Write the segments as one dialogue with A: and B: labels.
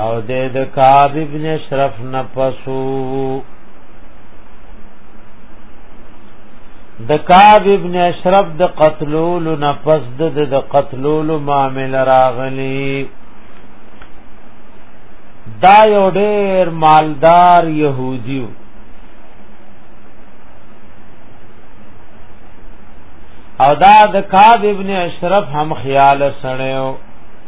A: او د د کعب ابن اشرف نفسو د کعب ابن اشرف د قتلول نفس د د قتلول معامل راغلی دا یو ډیر مالدار يهوديو او دا د کعب ابن اشرف هم خیال سره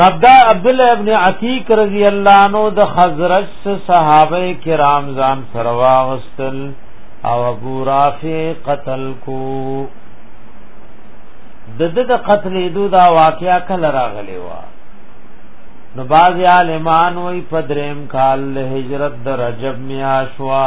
A: نبدا عبد الله ابن عتیق رضی الله عنه د خزرج صحابه کرام ځان سروا واستل او ابو رافع قتل کو د د د قتل دو دا واقعیا کله راغلی و نو باز عالمان وی پدریم کال هجرت د رجب میاشوا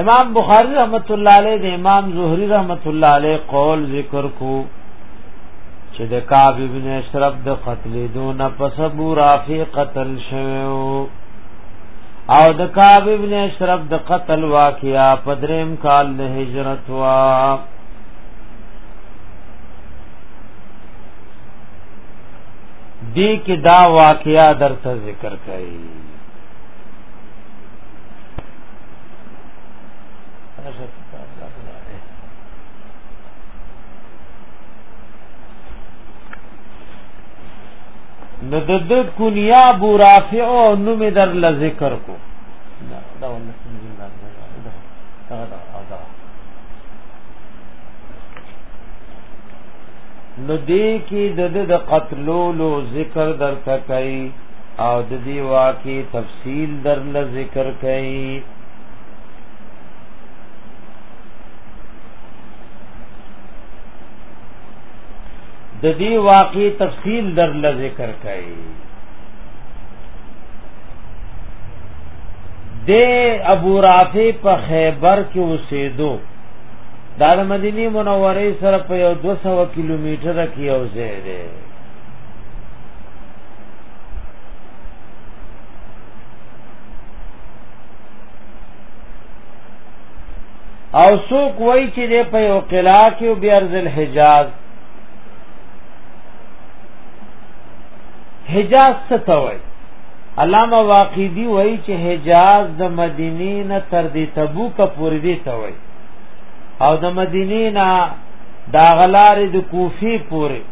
A: امام بخاری رحمت الله علیه د امام زهری رحمت الله علیه قول ذکر کو چې د کعب ابن اشرف د قتل دون پس ابو رافع قتل شوو او د کعب ابن اشرف د قتل واقعا پدریم کال د هجرت وا دی کې دا واقعا درته ذکر کړي نو د د کنیا ابو رافع او نوم در ل ذکر کو دا ونه څنګه دا دا دا دا نو دې کې د د قتلولو ذکر در تکای او د دې واقعي تفصیل در ل ذکر کړي د دې واقعي تفصیل در ل ذکر کړي د ابو رافع په خیبر کې اوسېدو دا د مدینه منورې سره په یو 200 کیلومتر کې یو ځای دی او څوک وای چې د په یو قلا کې او بیارز الحجاز حجاز څه ته وای علامه واقیدی وای چې حجاز د مدینې نه تر دې تبوک پورې دی ته وای او د مدینې نه دا غلار د کوفی پورې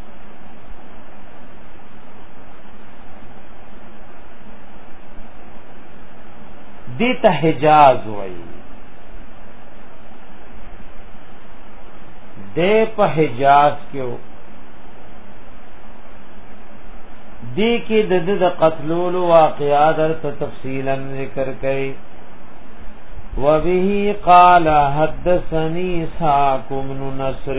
A: دې ته حجاز وایي دې په حجاز کې دې کې د د قتلولو واقعا در ته تفصیلا ذکر کړي وبه قال حدثني ساق بن نصر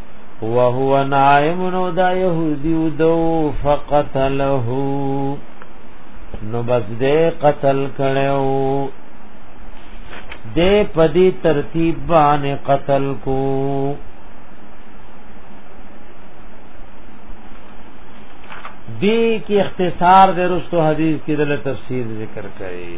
A: وهو نائم نو دا يهودي دو فقتله نو بس دې قتل کړو دې پدی ترتیب باندې قتل کو دی کی اختصار درستو حدیث کی دل تفسیر ذکر کړي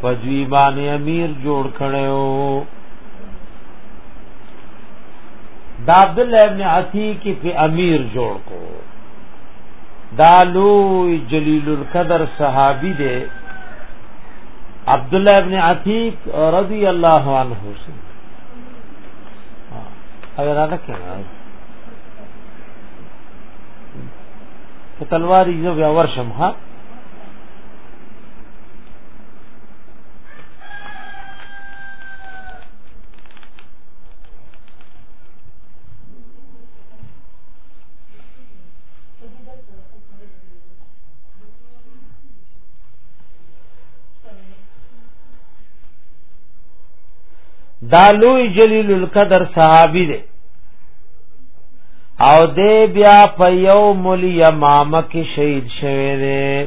A: په دوی باندې امیر جوړ کړو دا عبد الله ابن عتیق په امیر جوړ کو دا لوی جلیل القدر صحابي دی عبد الله ابن عتیق رضی الله عنه سے اگر دا کنا تلوار یې بیا ورشم ها دا لوی جلیل القدر صحابی دی او دې بیا په یو مل یمامه کې شهید شوی دی